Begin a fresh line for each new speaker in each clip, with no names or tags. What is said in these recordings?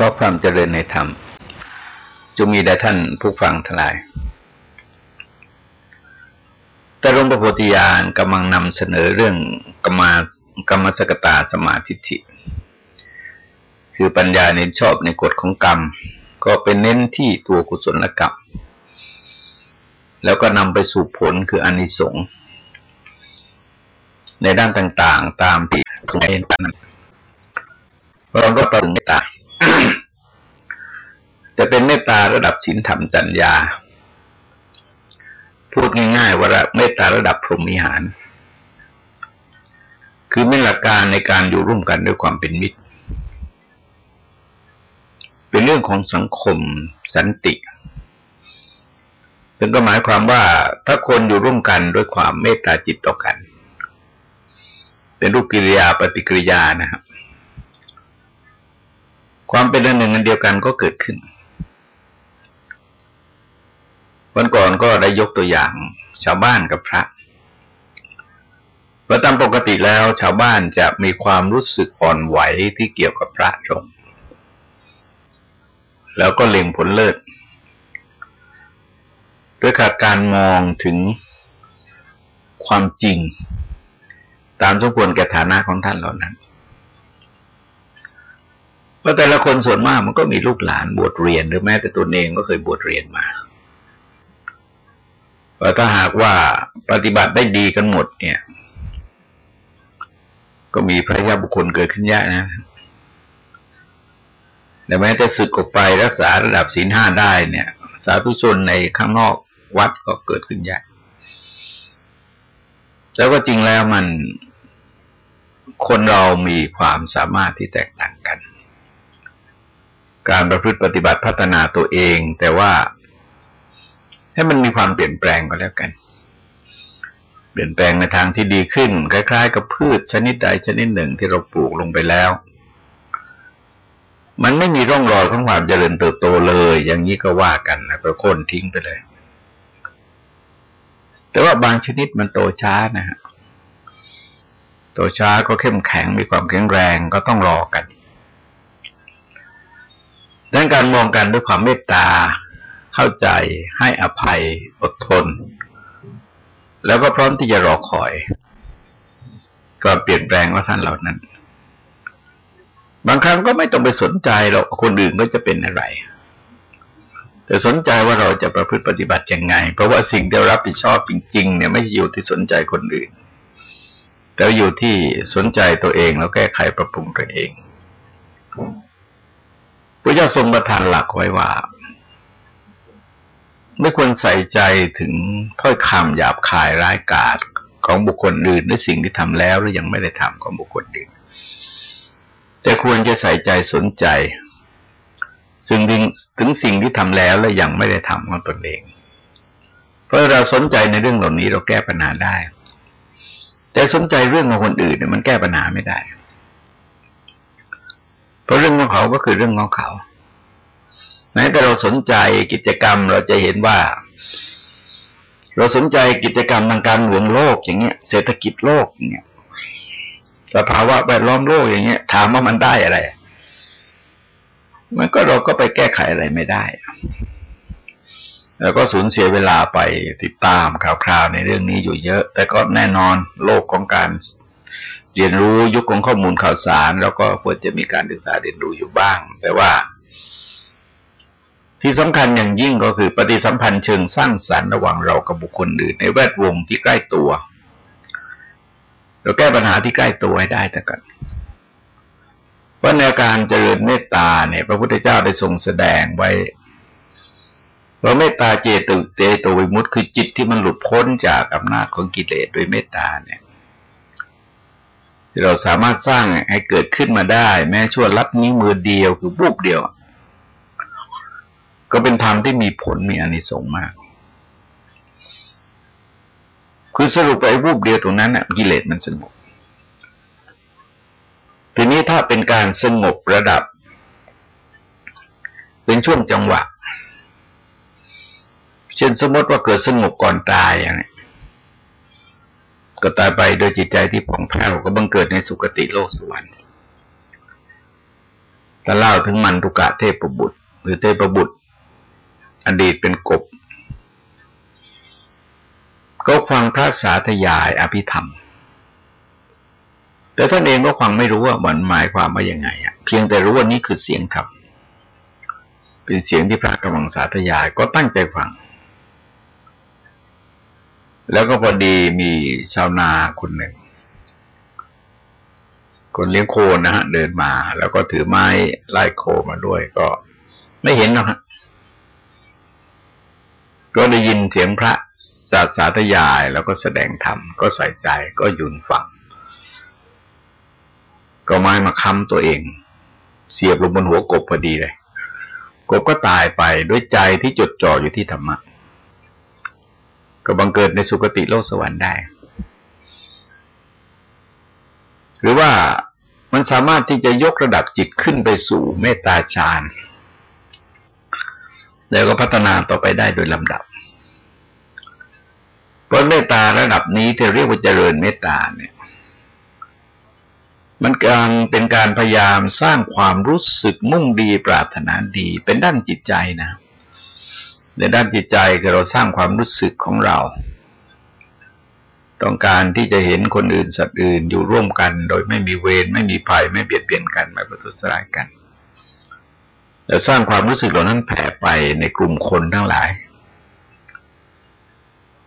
ราะความเจริญในธรรมจงมีแด่ท่านผู้ฟังทั้งหลาย แต่หลวงพระโพธิญาณกำลังนำเสนอเรื่องกรรมกรรมสกตาสมาธิิคือปัญญาเน้นชอบในกฎของกรรม ก็เป็นเน้นที่ตัวกุศลกรรม แล้วก็นำไปสู่ผลคืออนิสงส์ในด้านต่างๆ ตามที่สมัยนั้นเราก็ต้องเมตตา จะเป็นเมตตาระดับศีลธรรมจัญญา พูดง่ายๆว่าเมตตาระดับพรหมิหาร คือไม่หลักการในการอยู่ร่วมกันด้วยความเป็นมิตร เป็นเรื่องของสังคมสันติถึงก็หมายความว่าถ้าคนอยู่ร่วมกันด้วยความเมตตาจิตต่อกัน เป็นรูปกิริยาปฏิกิริยานะครับ ความเป็นอันหนึ่งอันเดียวกันก็เกิดขึ้น วันก่อนก็ได้ยกตัวอย่างชาวบ้านกับพระเพราะตามปกติแล้วชาวบ้านจะมีความรู้สึกอ่อนไหวที่เกี่ยวกับพระตรงแล้วก็เล็งผลเลิศ ด้วยขาดการมองถึงความจริง ตามสมควรแก่ฐานะของท่านเหล่านั้น เพราะแต่ละคนส่วนมากมันก็มีลูกหลานบวชเรียน หรือแม้แต่ตัวเองก็เคยบวชเรียนมาว่าถ้าหากว่าปฏิบัติได้ดีกันหมด เนี่ย ก็มีพระยาบุคคลเกิดขึ้นยากนะแต่แม้แต่สึกออกไปรักษาระดับศีลห้าได้เนี่ย สาธุชนในข้างนอกวัดก็เกิดขึ้นยากแล้วก็จริงแล้วมันคนเรามีความสามารถที่แตกต่างกัน การประพฤติปฏิบัติพัฒนาตัวเอง แต่ว่าให้มันมีความเปลี่ยนแปลงก็แล้วกัน เปลี่ยนแปลงในทางที่ดีขึ้น คล้าย ๆ กับพืชชนิดใดชนิดหนึ่งที่เราปลูกลงไปแล้ว มันไม่มีร่องรอยของความเจริญเติบโตเลย อย่างนี้ก็ว่ากันนะก็โค่นทิ้งไปเลย แต่ว่าบางชนิดมันโตช้านะฮะโตช้าก็เข้มแข็งมีความแข็งแรงก็ต้องรอกัน ดังการมองกันด้วยความเมตตา เข้าใจให้อภัยอดทน แล้วก็พร้อมที่จะรอคอยก็เปลี่ยนแปลงว่าท่านเหล่านั้น บางครั้งก็ไม่ต้องไปสนใจหรอกคนอื่นก็จะเป็นอะไร แต่สนใจว่าเราจะประพฤติปฏิบัติยังไง เพราะว่าสิ่งที่เรารับผิดชอบจริง ๆ เนี่ยไม่อยู่ที่สนใจคนอื่น แต่อยู่ที่สนใจตัวเองแล้วแก้ไขปรับปรุงตัวเอง พระเจ้าทรงประทานหลักไว้ว่า ไม่ควรใส่ใจถึงถ้อยคำหยาบคายร้ายกาจของบุคคลอื่นในสิ่งที่ทำแล้วหรือยังไม่ได้ทำของบุคคลอื่น แต่ควรจะใส่ใจสนใจ ซึ่งถึงสิ่งที่ทำแล้วและยังไม่ได้ทำของตนเอง เพราะเราสนใจในเรื่องเหล่านี้เราแก้ปัญหาได้ แต่สนใจเรื่องของคนอื่นเนี่ยมันแก้ปัญหาไม่ได้ ราะเรื่องของเขาก็คือเรื่องของเขาแม้แต่เราสนใจกิจกรรมเราจะเห็นว่า เราสนใจกิจกรรมทางการเมืองโลกอย่างเงี้ย เศรษฐกิจโลกอย่างเงี้ยสภาวะแวดล้อมโลกอย่างเงี้ย ถามว่ามันได้อะไร มันก็เราก็ไปแก้ไขอะไรไม่ได้ แล้วก็สูญเสียเวลาไปติดตามข่าวคราวในเรื่องนี้อยู่เยอะ แต่ก็แน่นอนโลกของการ เรียนรู้ยุคของข้อมูลข่าวสารแล้วก็ควรจะมีการศึกษาเรียนรู้อยู่บ้าง แต่ว่า ที่สำคัญอย่างยิ่งก็คือปฏิสัมพันธ์เชิงสร้างสรรค์ระหว่างเรากับบุคคลอื่นในแวดวงที่ใกล้ตัว เราแก้ปัญหาที่ใกล้ตัวให้ได้แต่กันว่าในการเจริญเมตตาเนี่ย พระพุทธเจ้าได้ทรงแสดงไว้ว่าเมตตาเจตุเตโตวิมุตต์คือจิตที่มันหลุดพ้นจากอำนาจของกิเลสโดยเมตตาเนี่ย ที่เราสามารถสร้างให้เกิดขึ้นมาได้ แม้ชั่วลัดนิ้วมือเดียวคือบุบเดียว ก็เป็นธรรมที่มีผลมีอนิสงส์มาก คือสรุปไปบุบเดียวตรงนั้นน่ะกิเลสมันสงบทีนี้ถ้าเป็นการสงบระดับ เป็นช่วงจังหวะ เช่นสมมติว่าเกิดสงบก่อนตายอย่างนี้ ก็ตายไปโดยจิตใจที่ผ่องแผ้วก็บังเกิดในสุคติโลกสวรรค์จะเล่าถึงมันตุกะเทพบุตร หรือเทพบุตร อดีตเป็นกบ ก็ฟังพระสาธยายอภิธรรม แต่ท่านเองก็ฟังไม่รู้ว่ามันหมายความว่ายังไงอะเพียงแต่รู้ว่านี่คือเสียงธรรมเป็นเสียงที่พระกำลังสาธยายก็ตั้งใจฟัง แล้วก็พอดีมีชาวนาคนหนึ่ง คนเลี้ยงโคนะฮะ เดินมา แล้วก็ถือไม้ไล่โคมาด้วยก็ไม่เห็นหรอกฮะก็ได้ยินเสียงพระสาสาธยายแล้วก็แสดงธรรมก็ใส่ใจก็ยุนฟัง ก็ไม้มาค้ำตัวเอง เสียบลงบนหัวกบพอดีเลย กบก็ตายไปด้วยใจที่จดจ่ออยู่ที่ธรรมะ ก็บังเกิดในสุคติโลกสวรรค์ได้ หรือว่ามันสามารถที่จะยกระดับจิตขึ้นไปสู่เมตตาฌานแล้วก็พัฒนาต่อไปได้โดยลำดับ เพราะเมตตาระดับนี้ที่เรียกว่าเจริญเมตตาเนี่ย มันการเป็นการพยายามสร้างความรู้สึกมุ่งดีปรารถนาดีเป็นด้านจิตใจนะ ในด้านจิตใจคือเราสร้างความรู้สึกของเรา ต้องการที่จะเห็นคนอื่นสัตว์อื่นอยู่ร่วมกัน โดยไม่มีเวรไม่มีภัยไม่เบียดเบียนกันไม่ประทุษร้ายกันแล้วสร้างความรู้สึกเหล่านั้นแผ่ไปในกลุ่มคนทั้งหลาย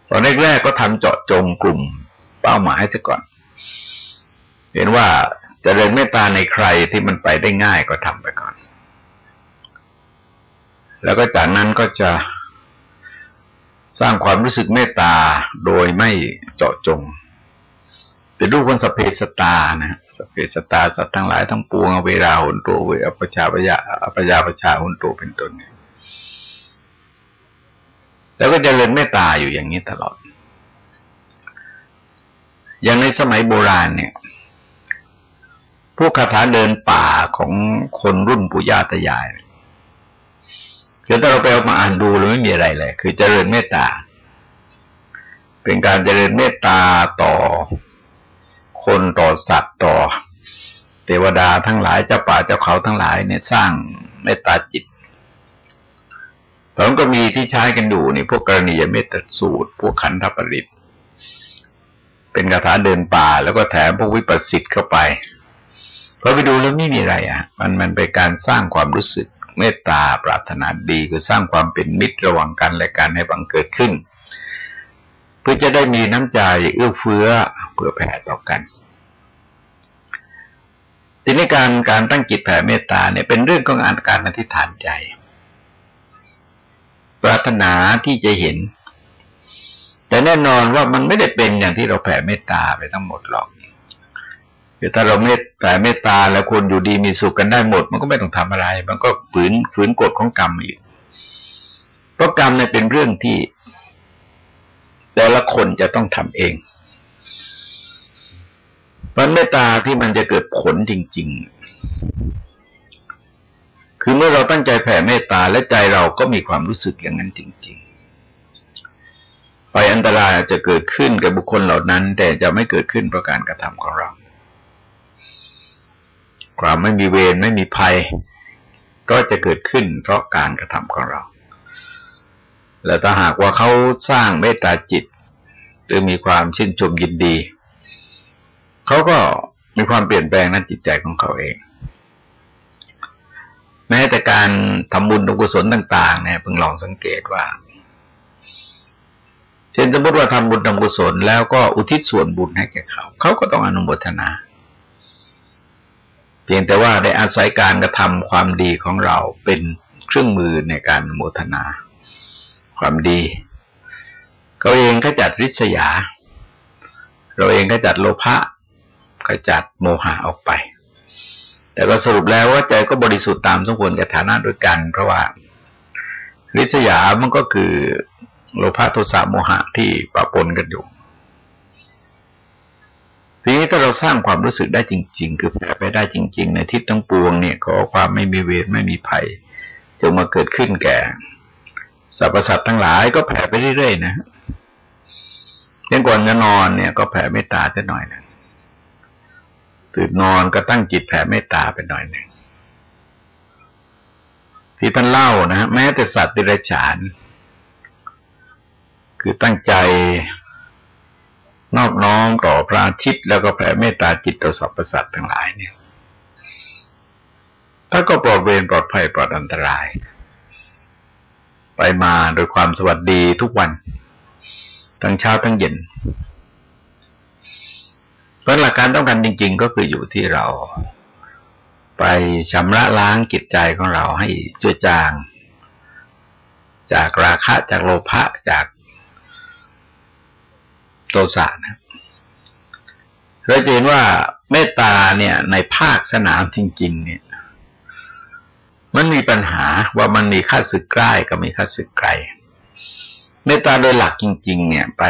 ตอนแรกๆก็ทำเจาะจงกลุ่มเป้าหมายซะก่อน เห็นว่าจะเริญเมตตาในใครที่มันไปได้ง่ายก็ทำไปก่อน แล้วก็จากนั้นก็จะ สร้างความรู้สึกเมตตาโดยไม่เจาะจง เป็นรูปคนสเพสตานะสเพสตาสัตว์ทั้งหลายทั้งปวงเวลาหุนตัวเวอปชาปยาอปยาปชาหุนตัวเป็นต้นเนี่ยแล้วก็จะเริญเมตตาอยู่อย่างนี้ตลอด อย่างในสมัยโบราณเนี่ย พวกคาถาเดินป่าของคนรุ่นปุย่าตายาย คือถ้าเราไปเอามาอ่านดูเราไม่มีอะไรเลย คือเจริญเมตตา เป็นการเจริญเมตตาต่อคนต่อสัตว์ต่อเทวดาทั้งหลายเจ้าป่าเจ้าเขาทั้งหลายเนี่ยสร้างเมตตาจิตผมก็มีที่ใช้กันอยู่ในพวกกรณียเมตตาสูตร พวกขันธปริตเป็นคาถาเดินป่า แล้วก็แถมพวกวิปัสสิทธ์เข้าไปพอไปดูแล้วไม่มีอะไรอะ มันมันเป็นการสร้างความรู้สึก เมตตาปรารถนาดีคือสร้างความเป็นมิตรระหว่างกันและกันให้บังเกิดขึ้น เพื่อจะได้มีน้ำใจเอื้อเฟื้อเพื่อแผ่ต่อกันทีนี้การการตั้งจิตแผ่เมตตาเนี่ยเป็นเรื่องของการการอธิษฐานใจ ปรารถนาที่จะเห็น แต่แน่นอนว่ามันไม่ได้เป็นอย่างที่เราแผ่เมตตาไปทั้งหมดหรอก คือถ้าเราเมตแผ่เมตตาแล้วคนอยู่ดีมีสุขกันได้หมด มันก็ไม่ต้องทำอะไร มันก็ฝืนฝืนกฎของกรรมอีกเพราะกรรมเนี่ยเป็นเรื่องที่ แต่ละคนจะต้องทำเองมันเมตตาที่มันจะเกิดผลจริง ๆ คือเมื่อเราตั้งใจแผ่เมตตาและใจเราก็มีความรู้สึกอย่างนั้นจริง ๆ ไปอันตรายจจะเกิดขึ้นกับบุคคลเหล่านั้น แต่จะไม่เกิดขึ้นเพราะการกระทำของเรา ความไม่มีเวรไม่มีภัย ก็จะเกิดขึ้นเพราะการกระทำของเรา และถ้าหากว่าเขาสร้างเมตตาจิตหรือมีความชื่นชมยินดี เขาก็มีความเปลี่ยนแปลงในจิตใจของเขาเอง แม้แต่การทำบุญทำกุศลต่างๆเนี่ยเพิ่งลองสังเกตว่าเช่นสมมติว่าทำบุญทำกุศลแล้วก็อุทิศส่วนบุญให้แก่เขา เขาก็ต้องอนุโมทนา เพียงแต่ว่าได้อาศัยการกระทำความดีของเราเป็นเครื่องมือในการโมทนา ความดีเขาเองก็จัดริษยา เราเองก็จัดโลภะขจัดโมหะออกไป แต่ก็สรุปแล้วว่าใจก็บริสุทธิ์ตามสมควรกับฐานะด้วยกัน เพราะว่าริษยามันก็คือโลภะโทสะโมหะที่ปะปนกันอยู่ ทีนี้ถ้าเราสร้างความรู้สึกได้จริง ๆ คือแผ่ไปได้จริง ๆ ในทิศทั้งปวงเนี่ยขอความไม่มีเวรไม่มีภัยจงมาเกิดขึ้นแก่สรรพสัตว์ทั้งหลายก็แผ่ไปเรื่อยๆนะยังก่อนจะนอนเนี่ย ก็แผ่เมตตาจะหน่อยหนะตื่นนอนก็ตั้งจิตแผ่เมตตาไปหน่อยหนึ่งที่ท่านเล่านะแม้แต่สัตว์ดิเรัจฉานคือตั้งใจ นอบน้อมต่อพระอาทิตย์แล้วก็แผ่เมตตาจิตต่อสรรพสัตว์ทั้งหลายเนี่ยถ้าก็ปลอดเวรปลอดภัยปลอดอันตราย ไปมาโดยความสวัสดีทุกวัน ทั้งเช้าทั้งเย็นเพราะหลักการต้องการจริง ๆ ก็คืออยู่ที่เรา ไปชำระล้างจิตใจของเราให้เจือจาง จากราคะจากโลภะจาก โทสะนะเราจะเห็นว่าเมตตาเนี่ยในภาคสนามจริง ๆ เนี่ย มันมีปัญหาว่ามันมีค่าศึกใกล้กับมีค่าศึกไกล เมตตาโดยหลักจริง ๆ เนี่ยไป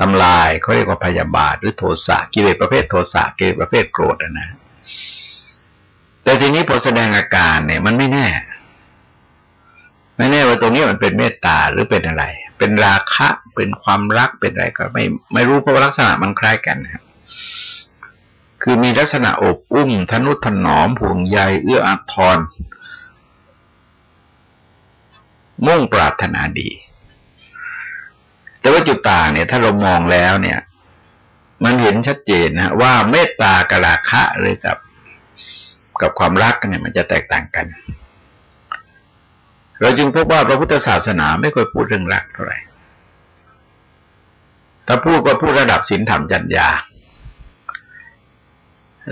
ทำลายเขาเรียกว่าพยาบาท หรือโทสะกิเลสประเภทโทสะกิเลสประเภทโกรธนะ แต่ทีนี้พอแสดงอาการเนี่ย มันไม่แน่ ไม่แน่ว่าตรงนี้มันเป็นเมตตาหรือเป็นอะไร เป็นราคะ เป็นความรักเป็นอะไรก็ไม่ไม่รู้เพราะลักษณะมันคล้ายกันครับคือมีลักษณะอบอุ้ม ทนุถนอมห่วงใยเอื้ออาทร มุ่งปรารถนาดี แต่ว่าจุดต่างเนี่ย ถ้าเรามองแล้วเนี่ย มันเห็นชัดเจนนะว่าเมตตากราคะหรือกับ กับความรักเนี่ยมันจะแตกต่างกัน เราจึงพบว่าพระพุทธศาสนาไม่ค่อยพูดเรื่องรักเท่าไหร่ถ้าพูดก็พูดระดับศีลธรรมจัญญา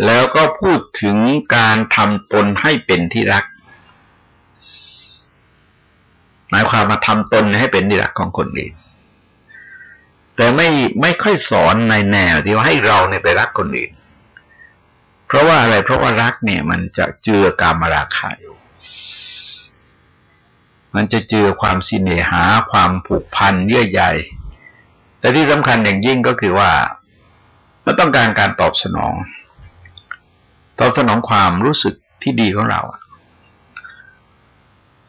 แล้วก็พูดถึงการทำตนให้เป็นที่รัก หมายความมาทำตนให้เป็นที่รักของคนอื่นแต่ไม่ไม่ค่อยสอนในแนวที่ว่าให้เราเนี่ยไปรักคนอื่น เพราะว่าอะไรเพราะว่ารักเนี่ย มันจะเจือกามราคาอยู่ มันจะเจอความสิเนหาความผูกพันเยื่อใยแต่ที่สำคัญอย่างยิ่งก็คือว่ามันต้องการการตอบสนอง ตอบสนองความรู้สึกที่ดีของเรา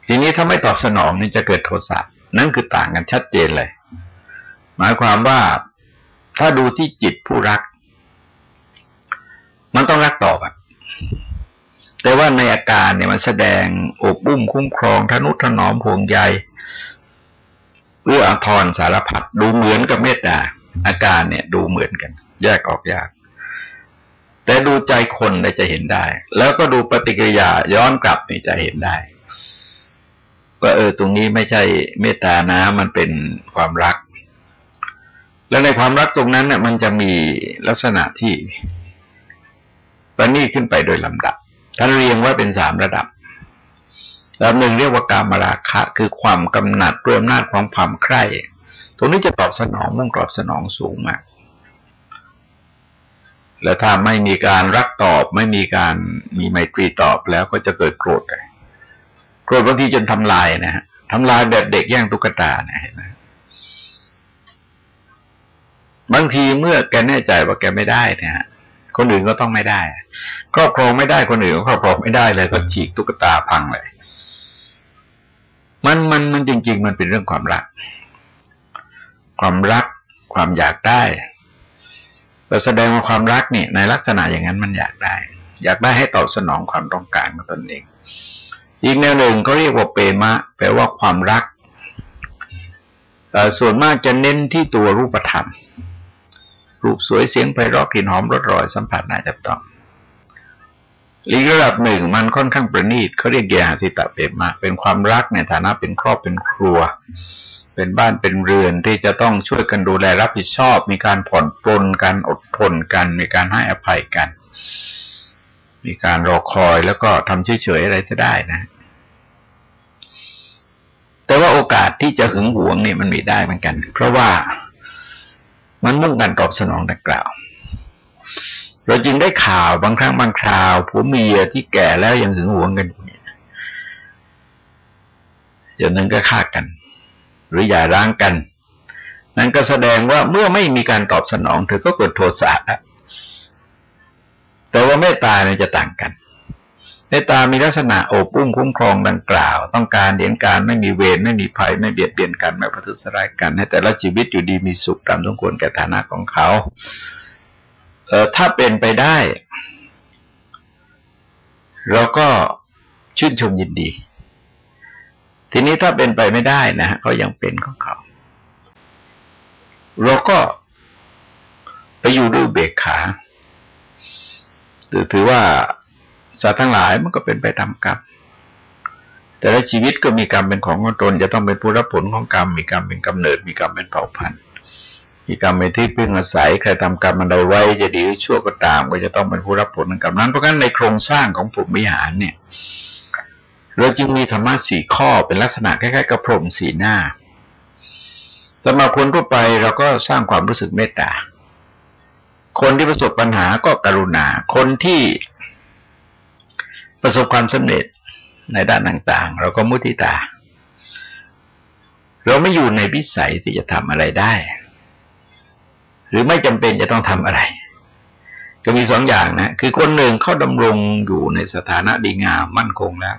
ทีนี้ถ้าไม่ตอบสนองนี่จะเกิดโทสะนั่นคือต่างกันชัดเจนเลย หมายความว่าถ้าดูที่จิตผู้รัก มันต้องรักตอบอะ แต่ว่าในอาการเนี่ยมันแสดงอบอุ้มคุ้มครองทนุถนอมห่วงใยเอื้ออาทรสารพัดดูเหมือนกับเมตตาอาการเนี่ยดูเหมือนกัน แยกออกยาก แต่ดูใจคนได้จะเห็นได้ แล้วก็ดูปฏิกิริยาย้อนกลับนี่จะเห็นได้ว่าเออตรงนี้ไม่ใช่เมตตานะมันเป็นความรัก แล้วในความรักตรงนั้นเนี่ยมันจะมีลักษณะที่ประณีขึ้นไปโดยลำดับ ท่านเรียงว่าเป็นสามระดับระดับหนึ่งเรียกว่าการมาราคะ คือความกำหนัดรวมนาจของความใคร่ตรงนี้จะตอบสนองมุ่งตอบสนองสูงมาก แล้วถ้าไม่มีการรักตอบไม่มีการมีไมตรีตอบแล้วก็จะเกิดโกรธเลยโกรธบางทีจนทำลายนะฮะทำลายแบบเด็กแย่งตุ๊กตาเนี่ยนไหมบางทีเมื่อแกแน่ใจว่าแกไม่ได้เนี่ย คนอื่นก็ต้องไม่ได้ครอบครองไม่ได้คนอื่นก็ครอบครองไม่ได้เลยก็ฉีกตุ๊กตาพังเลย มันมันมันจริง ๆ มันเป็นเรื่องความรัก ความรักความอยากได้เราแสดงว่าความรักนี่ในลักษณะอย่างนั้นมันอยากได้ อยากได้ให้ตอบสนองความต้องการของตนเอง อีกแนวหนึ่งเขาเรียกว่าเปมะแปลว่าความรักส่วนมากจะเน้นที่ตัวรูปธรรม รูปสวยเสียงไพเราะกลิ่นหอมรสรอยสัมผัสน่าจับต้องลีกระดับหนึ่งมันค่อนข้างประณีตเขาเรียกเกียรสิตะเปมาเป็นความรักในฐานะเป็นครอบเป็นครัว เป็นบ้านเป็นเรือนที่จะต้องช่วยกันดูแลรับผิดชอบ มีการผ่อนปลนกันอดทนกันมีการให้อภัยกัน มีการรอคอยแล้วก็ทำเฉยๆอะไรจะได้นะ แต่ว่าโอกาสที่จะหึงหวงเนี่ยมันมีได้เหมือนกัน เพราะว่า มันมุ่งการตอบสนองดังกล่าว เราจึงได้ข่าวบางครั้งบางคราวผัวเมียที่แก่แล้วยังหึงหวงกันอยู่เนี่ยอย่างนั้นก็ฆ่ากัน หรืออย่าร้างกัน นั่นก็แสดงว่าเมื่อไม่มีการตอบสนอง เธอก็เกิดโทสะแต่ว่าเมตตาเนี่ยจะต่างกัน เมตตามีลักษณะโอบอุ้มคุ้มครองดังกล่าว ต้องการเดียนการไม่มีเวรไม่มีภัยไม่เบียดเบียนกันไม่ประทุษร้ายกัน ให้แต่ละชีวิตอยู่ดีมีสุขตามสมควรแก่ฐานะของเขาเออถ้าเป็นไปได้ เราก็ชื่นชมยินดี ทีนี้ถ้าเป็นไปไม่ได้นะฮะเขายังเป็นของเขา เราก็ไปอยู่ด้วยเบกขาถือว่า สัตว์ทั้งหลายมันก็เป็นไปตามกรรมแต่ละชีวิตก็มีกรรมเป็นของของตน จะต้องเป็นผู้รับผลของกรรม มีกรรมเป็นกำเนิด มีกรรมเป็นเผ่าพันธุ์ มีกรรมเป็นที่พึ่งอาศัยใครทำกรรมมันใดไว้จะดีหรือชั่วก็ตาม ก็จะต้องเป็นผู้รับผลของกรรมนั้น เพราะงั้นในโครงสร้างของผมวิหารเนี่ย เราจึงมีธรรมะสี่ข้อเป็นลักษณะคล้ายๆกระพรมสีหน้าสำหรับคนทั่วไปเราก็สร้างความรู้สึกเมตตาคนที่ประสบปัญหาก็กรุณา คนที่ ประสบความสำเร็จในด้านต่างๆ เราก็มุทิตา เราไม่อยู่ในพิสัยที่จะทำอะไรได้ หรือไม่จำเป็นจะต้องทำอะไร ก็มีสองอย่างนะ คือคนหนึ่งเขาดำรงอยู่ในสถานะดีงามมั่นคงแล้ว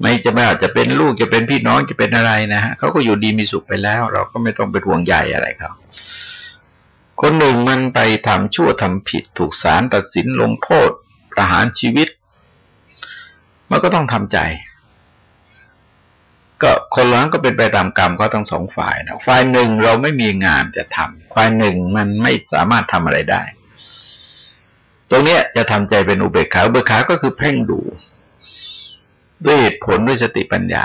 ไม่จะไม่อาจจะเป็นลูกจะเป็นพี่น้องจะเป็นอะไรนะฮะเขาก็อยู่ดีมีสุขไปแล้ว เราก็ไม่ต้องไปห่วงใหญ่อะไรเขาคนหนึ่งมันไปทำชั่วทำผิดถูกศาลตัดสินลงโทษ ประหารชีวิต มันก็ต้องทำใจ ก็คนล้างก็เป็นไปตามกรรมก็ทั้งสองฝ่ายนะฝ่ายหนึ่งเราไม่มีงานจะทำฝ่ายหนึ่งมันไม่สามารถทำอะไรได้ ตรงนี้จะทำใจเป็นอุเบกขาอุเบกขาก็คือเพ่งดูด้วยเหตุผลด้วยสติปัญญา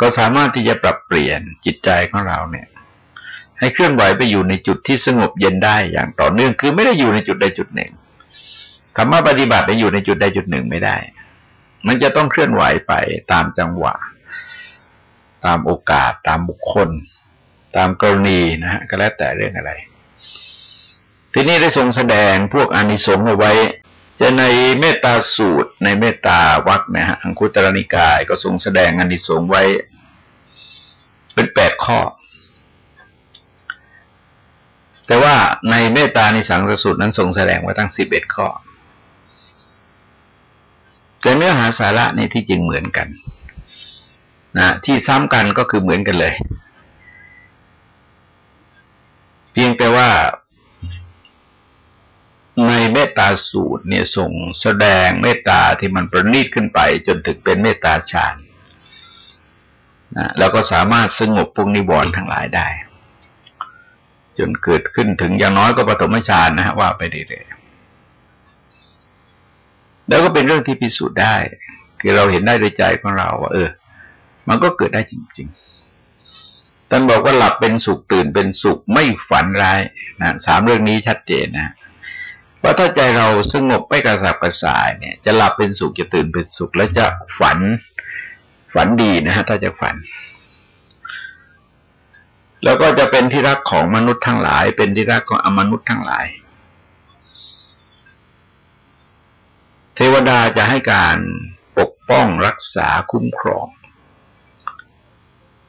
ก็สามารถที่จะปรับเปลี่ยนจิตใจของเราเนี่ย ให้เคลื่อนไหวไปอยู่ในจุดที่สงบเย็นได้อย่างต่อเนื่องคือไม่ได้อยู่ในจุดใดจุดหนึ่ง ธรรมะปฏิบัติไปอยู่ในจุดใดจุดหนึ่งไม่ได้ มันจะต้องเคลื่อนไหวไปตามจังหวะ ตามโอกาส ตามบุคคล ตามกรณีนะฮะก็แล้วแต่เรื่องอะไร ทีนี้ได้ทรงแสดงพวกอนิสงส์เอาไว้ จะในเมตตาสูตร ในเมตตาวักนะฮะอังคุตรนิกายก็ทรงแสดงอนิสงส์ไว้ เป็นแปดข้อแต่ว่าในเมตตาในสังสสูตรนั้นทรงแสดงไว้ตั้งสิบเอ็ดข้อ แต่เนื้อหาสาระในที่จริงเหมือนกันนะที่ซ้ำกันก็คือเหมือนกันเลย เพียงแต่ว่าในเมตตาสูตรเนี่ยส่งแสดงเมตตาที่มันประณีตขึ้นไป จนถึงเป็นเมตตาฌานนะแล้วก็สามารถสงบปุงนิวรณ์ทั้งหลายได้ จนเกิดขึ้นถึงอย่างน้อยก็ปฐมฌานนะฮะว่าไปเรื่อย แล้วก็เป็นเรื่องที่พิสูจน์ได้ คือเราเห็นได้โดยใจของเราว่า เออ มันก็เกิดได้จริง ๆท่านบอกว่าหลับเป็นสุขตื่นเป็นสุขไม่ฝันร้ายนะสามเรื่องนี้ชัดเจนนะว่าถ้าใจเราสงบไม่กระสับกระส่ายเนี่ย จะหลับเป็นสุขจะตื่นเป็นสุข แล้วจะฝันฝันดีนะฮะถ้าจะฝัน แล้วก็จะเป็นที่รักของมนุษย์ทั้งหลาย เป็นที่รักของอมนุษย์ทั้งหลาย เทวดาจะให้การปกป้องรักษาคุ้มครอง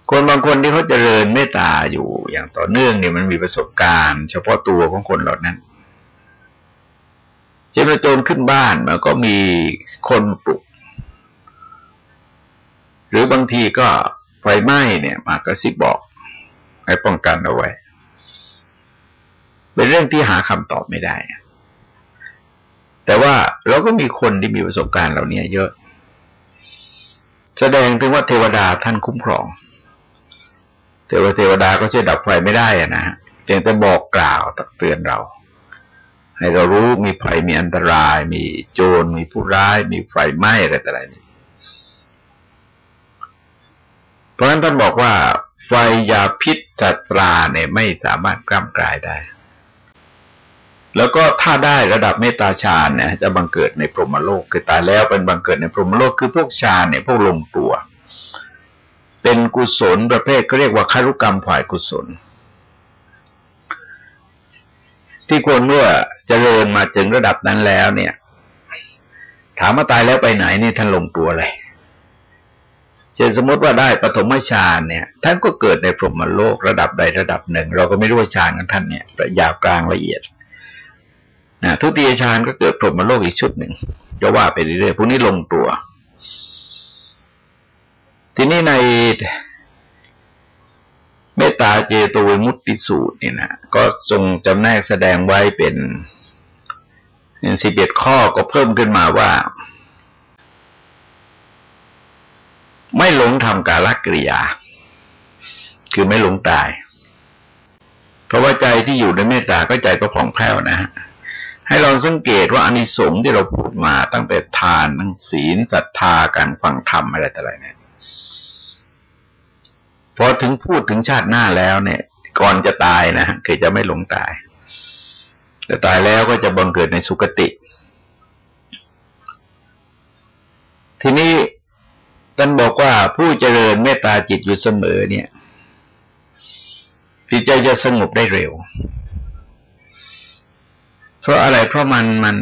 คนบางคนที่เขาเจริญเมตตาอยู่อย่างต่อเนื่องเนี่ยมันมีประสบการณ์ เฉพาะตัวของคนเหล่านั้นเจ้าโจรขึ้นบ้านมันก็มีคนปลุก หรือบางทีก็ไฟไหม้เนี่ย มากระซิบบอก ให้ป้องกันเอาไว้ เป็นเรื่องที่หาคำตอบไม่ได้ แต่ว่าเราก็มีคนที่มีประสบการณ์เหล่านี้เยอะ แสดงถึงว่าเทวดาท่านคุ้มครองแต่ว่าเทวดาก็ช่วยดับไฟไม่ได้นะฮะเพียงแต่บอกกล่าวตักเตือนเรา ให้เรารู้มีภัยมีอันตราย มีโจรมีผู้ร้าย มีไฟไหม้อะไรต่ออะไรนี่เพราะฉะนั้นท่านบอกว่าไฟยาพิษจัตราเนี่ยไม่สามารถกล้ำกลายได้ แล้วก็ถ้าได้ระดับเมตตาฌานเนี่ยจะบังเกิดในพรหมโลกคือตายแล้วเป็นบังเกิดในพรหมโลกคือพวกฌานเนี่ยพวกลงตัว เป็นกุศลประเภทก็เรียกว่าคารุกรรมฝ่ายกุศล ที่ควรเมื่อเจริญมาถึงระดับนั้นแล้วเนี่ย ถามว่าตายแล้วไปไหนนี่ท่านลงตัวเลยเช่นสมมติว่าได้ปฐมฌานเนี่ยท่านก็เกิดในพรหมโลกระดับใดระดับหนึ่ง เราก็ไม่รู้ว่าฌานของท่านเนี่ยยาวกลางละเอียด นะทุติยฌานก็เกิดพรหมโลกอีกชุดหนึ่งจะว่าไปเรื่อยๆพวกนี้ลงตัว ทีนี้ในเมตตาเจโตวิมุตติสูตรนี่นะก็ทรงจำแนกแสดงไว้เป็นสิบเอ็ดข้อก็เพิ่มขึ้นมาว่า ไม่หลงทำกาลกิริยา คือไม่หลงตาย เพราะว่าใจที่อยู่ในเมตตาก็ใจก็ผ่องแผ้วนะฮะ ให้เราสังเกตว่าอานิสงส์ที่เราพูดมาตั้งแต่ทานทั้งศีลศรัทธาการฟังธรรมอะไรต่ออะไรเนี่ยพอถึงพูดถึงชาติหน้าแล้วเนี่ย ก่อนจะตายนะคือจะไม่หลงตายแต่ตายแล้วก็จะบังเกิดในสุคติ ทีนี้ท่านบอกว่าผู้เจริญเมตตาจิตอยู่เสมอเนี่ยจิตใจจะสงบได้เร็ว เพราะอะไรเพราะมันมัน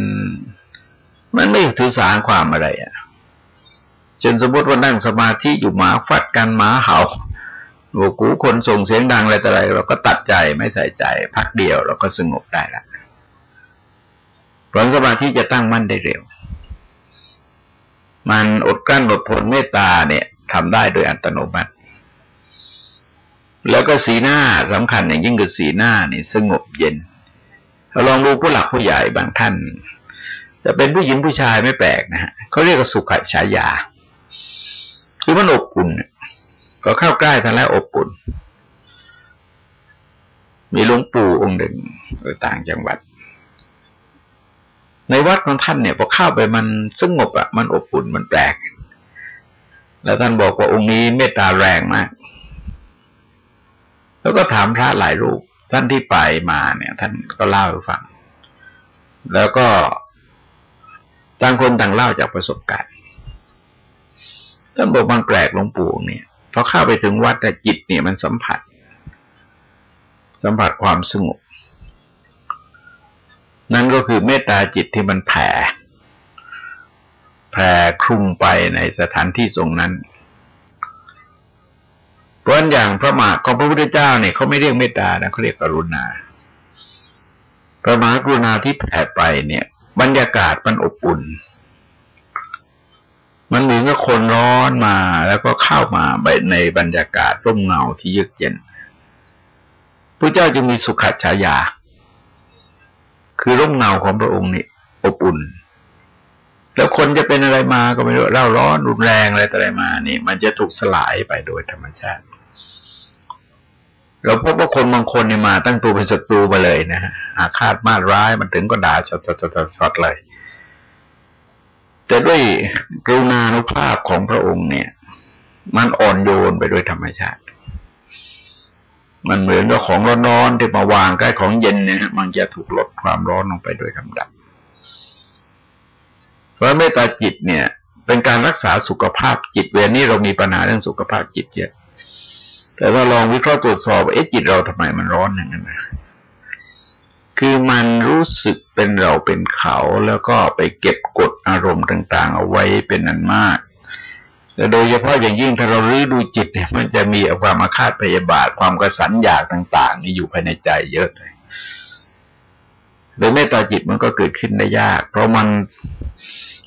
มันไม่ถือสารความอะไรอะ่ะจนสมมติว่านั่งสมาธิอยู่หมาฟัดกันหมาเห่าโวกูคนส่งเสียงดังอะไรต่ออะไรเราก็ตัดใจไม่ใส่ใจ พักเดียวเราก็สงบได้ละผลสมาธิจะตั้งมั่นได้เร็ว มันอดกั้นอดทนเมตตาเนี่ยทำได้โดยอัตโนมัติ แล้วก็สีหน้าสำคัญอย่างยิ่งคือสีหน้านี่สงบเย็น ลองดูผู้หลักผู้ใหญ่บางท่านจะเป็นผู้หญิงผู้ชายไม่แปลกนะฮะเขาเรียกว่าสุขฉายา คือมันอบอุ่นก็เข้าใกล้ท่านแล้วอบอุ่น มีหลวงปู่องค์หนึ่งต่างจังหวัด ในวัดของท่านเนี่ยพอเข้าไปมันสงบอะมันอบอุ่นมันแปลก แล้วท่านบอกว่าองค์นี้เมตตาแรงมาก แล้วก็ถามพระหลายรูป ท่านที่ไปมาเนี่ย ท่านก็เล่าให้ฟัง แล้วก็ต่างคนต่างเล่าจากประสบการณ์ท่านบอกบางแปลกหลวงปู่เนี่ยพอเข้าไปถึงวัดแต่จิตเนี่ยมันสัมผัส สัมผัสความสงบนั่นก็คือเมตตาจิตที่มันแผ่แผ่คลุมไปในสถานที่ตรงนั้น เพราะอย่างพระมหาของพระพุทธเจ้าเนี่ยเขาไม่เรียกเมตตานะเขาเรียกกรุณา พระมหากรุณาที่แผ่ไปเนี่ย บรรยากาศมันอบอุ่น มันเหมือนกับคนร้อนมาแล้วก็เข้ามาไปในบรรยากาศร่มเงาที่เยือกเย็นพระเจ้าจึงมีสุขฉายา คือร่มเงาของพระองค์นี่อบอุ่น แล้วคนจะเป็นอะไรมาก็ไม่รู้เล่าร้อนรุนแรงอะไรต่ออะไรมานี่ มันจะถูกสลายไปโดยธรรมชาติ เราพบว่าคนบางคนเนี่ยมาตั้งตัวเป็นศัตรูมาเลยนะฮะอาฆาตมาร้ายมันถึงก็ด่าชดๆๆๆเลย แต่ด้วยกรุณานุภาพของพระองค์เนี่ย มันอ่อนโยนไปโดยธรรมชาติ มันเหมือนกับของร้อนๆที่มาวางใกล้ของเย็นเนี่ยมันจะถูกลดความร้อนลงไปโดยลำดับ พราะเมตตาจิตเนี่ย เป็นการรักษาสุขภาพจิตเวลนี้เรามีปัญหาเรื่องสุขภาพจิตเยอะแต่ว่าลองวิเคราะห์ตรวจสอบเอ๊ะจิตเราทำไมมันร้อนอย่างนั้นนะคือมันรู้สึกเป็นเราเป็นเขาแล้วก็ไปเก็บกดอารมณ์ต่าง ๆ เอาไว้เป็นอันมากแต่โดยเฉพาะอย่างยิ่งถ้าเรารื้อดูจิตเนี่ย มันจะมีความอาฆาตพยาบาทความกระสันอยากต่างๆนี่อยู่ภายในใจเยอะเลยโดยเมตตาจิตมันก็เกิดขึ้นได้ยาก เพราะมัน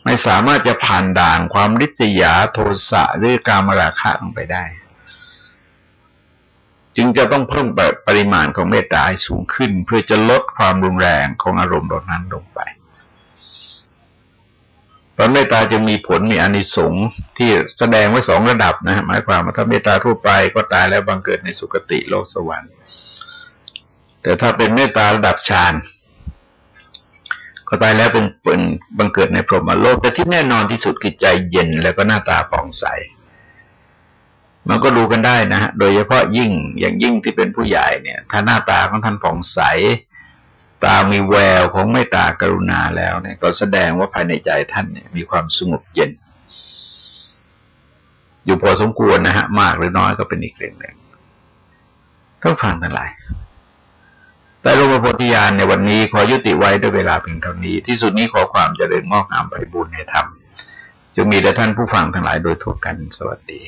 ไม่สามารถจะผ่านด่านความริษยาโทสะหรือการมราคะลงไปได้ จึงจะต้องเพิ่มปริมาณของเมตตาให้สูงขึ้น เพื่อจะลดความรุนแรงของอารมณ์ดนั้นลงไปเพระเมตตาจะมีผลมีอนิสงส์ที่แสดงไว้สองระดับนะหมายความว่าถ้าเมตตาทั่วไปก็ตายแล้วบังเกิดในสุคติโลกสวรรค์ แต่ถ้าเป็นเมตตาระดับฌาน ก็ตายแล้วเป็นเป็นบังเกิดในพรหมโลกแต่ที่แน่นอนที่สุดคือใจเย็นแล้วก็หน้าตาผ่องใส มันก็ดูกันได้นะฮะโดยเฉพาะยิ่งอย่างยิ่งที่เป็นผู้ใหญ่เนี่ย ถ้าหน้าตาของท่านผ่องใส ตามีแววของไม่ตากรุณาแล้วเนี่ย ก็แสดงว่าภายในใจท่านเนี่ยมีความสงบเย็น อยู่พอสมควรนะฮะ มากหรือน้อยก็เป็นอีกเรื่องหนึ่งต้องฟังทั้งหลาย แต่หลวงพ่อโพธิญาณในวันนี้ขอยุติไว้ด้วยเวลาเพียงเท่านี้ ที่สุดนี้ขอความเจริญงอกงามไปบุญในธรรมจะมีแด่ท่านผู้ฟังทั้งหลายโดยทั่วกันสวัสดี